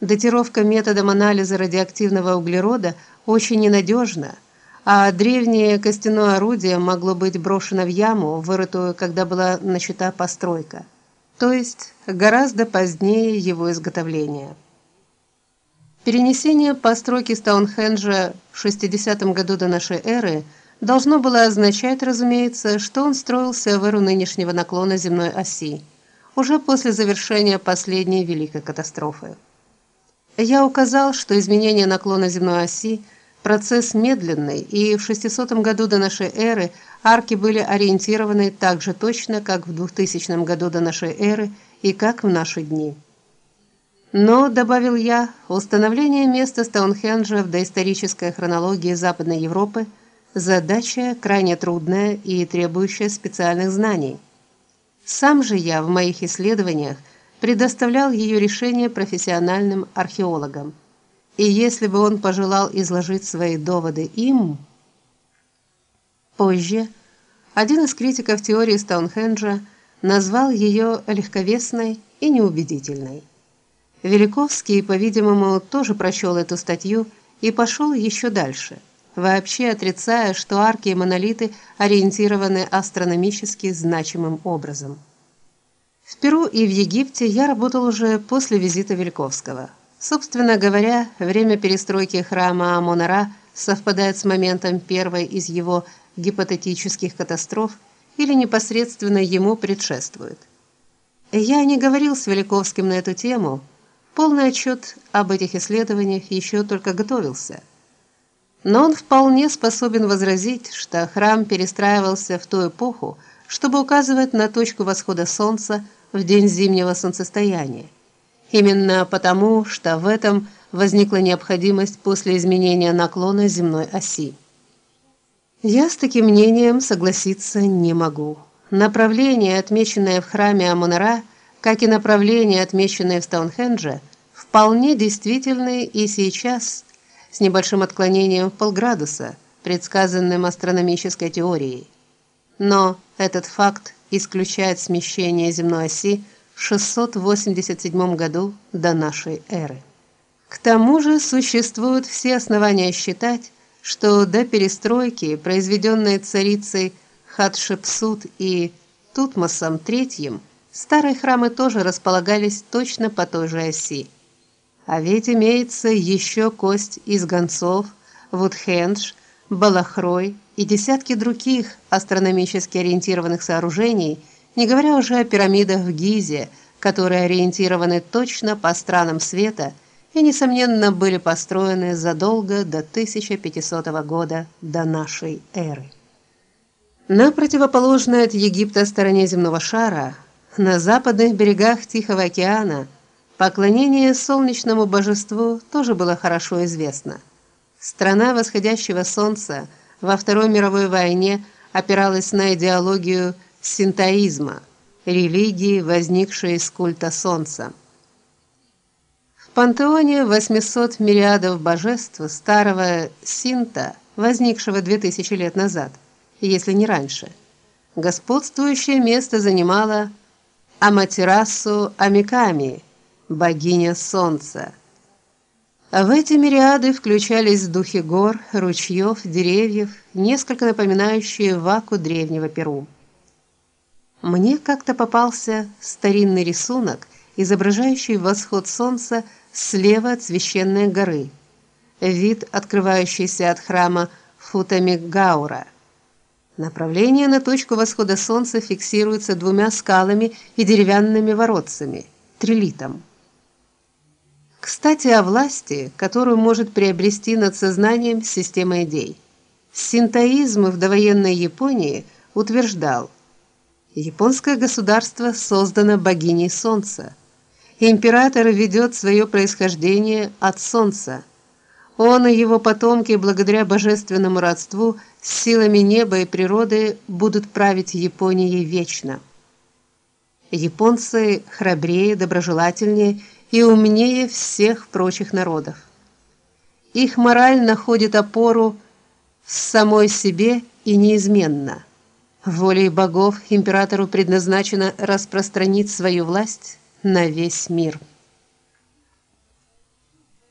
датировка методом анализа радиоактивного углерода очень ненадежна, а древнее костяное орудие могло быть брошено в яму, вырытую, когда была начата постройка, то есть гораздо позднее его изготовления. Перенесение постройки Стоунхенджа в 60 году до нашей эры должно было означать, разумеется, что он строился в эру нынешнего наклона земной оси, уже после завершения последней великой катастрофы. Я указал, что изменение наклона земной оси процесс медленный, и в 600 году до нашей эры арки были ориентированы так же точно, как в 2000 году до нашей эры и как в наши дни. Но, добавил я, установление места Стоунхенджа в доисторической хронологии Западной Европы задача крайне трудная и требующая специальных знаний. Сам же я в моих исследованиях предоставлял ее решение профессиональным археологам. И если бы он пожелал изложить свои доводы им, позже один из критиков теории Стоунхенджа назвал ее легковесной и неубедительной. Великовский, по-видимому, тоже прочел эту статью и пошел еще дальше, вообще отрицая, что арки и монолиты ориентированы астрономически значимым образом. В Перу и в Египте я работал уже после визита Великовского. Собственно говоря, время перестройки храма Амон-Ра совпадает с моментом первой из его гипотетических катастроф или непосредственно ему предшествует. Я не говорил с Великовским на эту тему, Полный отчет об этих исследованиях еще только готовился. Но он вполне способен возразить, что храм перестраивался в ту эпоху, чтобы указывать на точку восхода солнца в день зимнего солнцестояния. Именно потому, что в этом возникла необходимость после изменения наклона земной оси. Я с таким мнением согласиться не могу. Направление, отмеченное в храме Амон-Ra, как и направления, отмеченные в Стоунхендже, вполне действительны и сейчас с небольшим отклонением в полградуса, предсказанным астрономической теорией. Но этот факт исключает смещение земной оси в 687 году до нашей эры. К тому же существуют все основания считать, что до перестройки, произведенной царицей Хатшепсут и Тутмосом III, Старые храмы тоже располагались точно по той же оси. А ведь имеется еще кость из гонцов, Вудхендж, Балахрой и десятки других астрономически ориентированных сооружений, не говоря уже о пирамидах в Гизе, которые ориентированы точно по странам света и несомненно были построены задолго до 1500 года до нашей эры. На противоположной от Египта стороне земного шара на западных берегах Тихого океана поклонение солнечному божеству тоже было хорошо известно. Страна восходящего солнца во Второй мировой войне опиралась на идеологию синтоизма, религии, возникшей из культа солнца. В пантеоне 800 мириадов божеств старого синта, возникшего 2000 лет назад, если не раньше, господствующее место занимала Аматерасу Амиками, богиня солнца. В эти мириады включались духи гор, ручьев, деревьев, несколько напоминающие ваку древнего Перу. Мне как-то попался старинный рисунок, изображающий восход солнца слева от священной горы. Вид, открывающийся от храма Футамигаура – Направление на точку восхода солнца фиксируется двумя скалами и деревянными воротцами трилитом. Кстати, о власти, которую может приобрести над сознанием система идей. Синтоизм в довоенной Японии утверждал: японское государство создано богиней солнца. Император ведет свое происхождение от солнца. Он и его потомки, благодаря божественному родству с силами неба и природы, будут править Японией вечно. Японцы храбрее, доброжелательнее и умнее всех прочих народов. Их мораль находит опору в самой себе и неизменна. Волей богов императору предназначено распространить свою власть на весь мир.